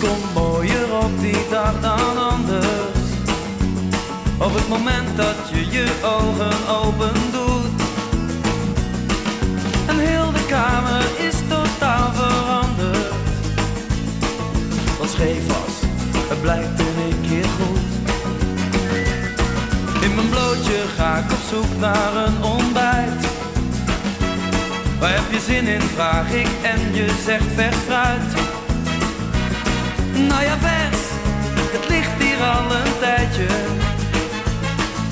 komt mooier op die dag dan anders. Op het moment dat je je ogen open doet. En heel de kamer is totaal veranderd. Wat scheef was, het blijkt in één keer goed. In mijn blootje ga ik op zoek naar een ontbijt. Waar heb je zin in, vraag ik en je zegt vers fruit. Nou ja, vers, het ligt hier al een tijdje.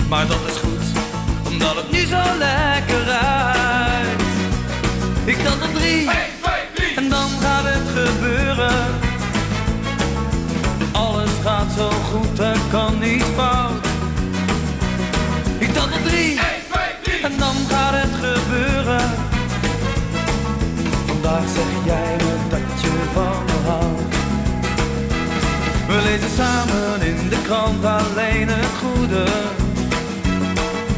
Maar dat is goed, omdat het nu zo lekker ruikt. Ik tel tot drie, lezen samen in de krant alleen het goede.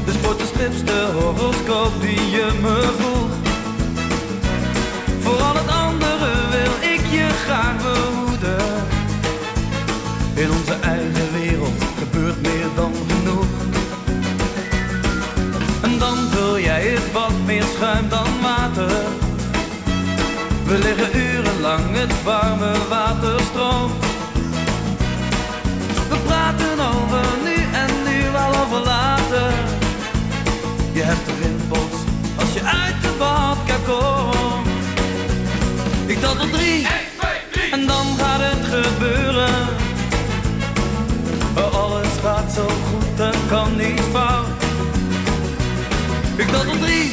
De sport, de de horoscoop die je me vroeg. Voor al het andere wil ik je graag behoeden. In onze eigen wereld gebeurt meer dan genoeg. En dan vul jij het wat meer schuim dan water. We liggen urenlang, het warme water stroomt. Ik tel tot drie, en dan gaat het gebeuren. Oh, alles gaat zo goed, er kan niet fout. Ik tel tot drie,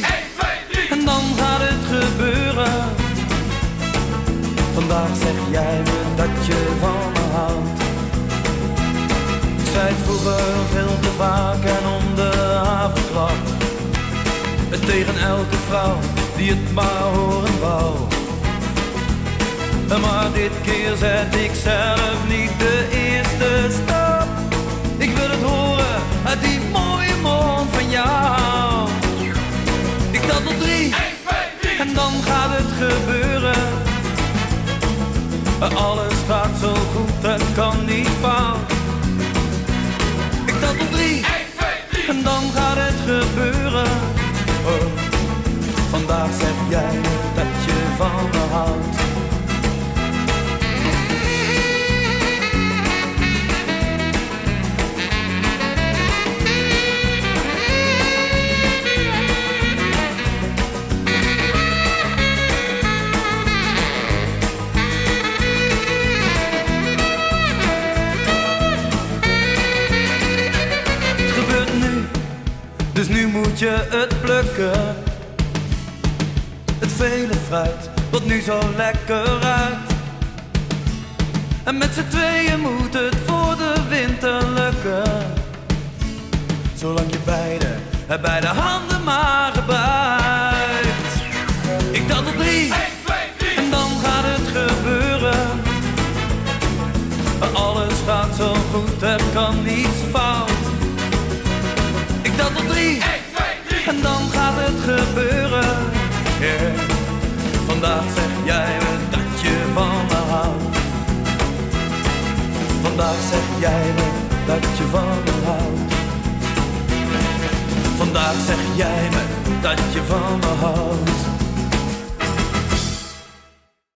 en dan gaat het gebeuren. Vandaag zeg jij me dat je van me houdt. Ik zei vroeger veel te vaak en om de havenklap. Het tegen elke vrouw die het maar horen wou. Maar dit keer zet ik zelf niet de eerste stap. Ik wil het horen uit die mooie mond van jou. Ik tel tot drie, en dan gaat het gebeuren. Alles gaat zo goed, het kan niet fout. Ik tel tot drie, en dan gaat het gebeuren. Oh, vandaag zeg jij dat je van me houdt. Dus nu moet je het plukken. Het vele fruit, wat nu zo lekker ruikt. En met z'n tweeën moet het voor de winter lukken. Zolang je beide, beide handen maar gebruikt. Ik tel tot drie, en dan gaat het gebeuren. Alles gaat zo goed, er kan niets fout. Ik tel tot drie, en dan gaat het gebeuren. Yeah. Vandaag zeg jij me dat je van me houdt. Vandaag zeg jij me dat je van me houdt. Vandaag zeg jij me dat je van me houdt.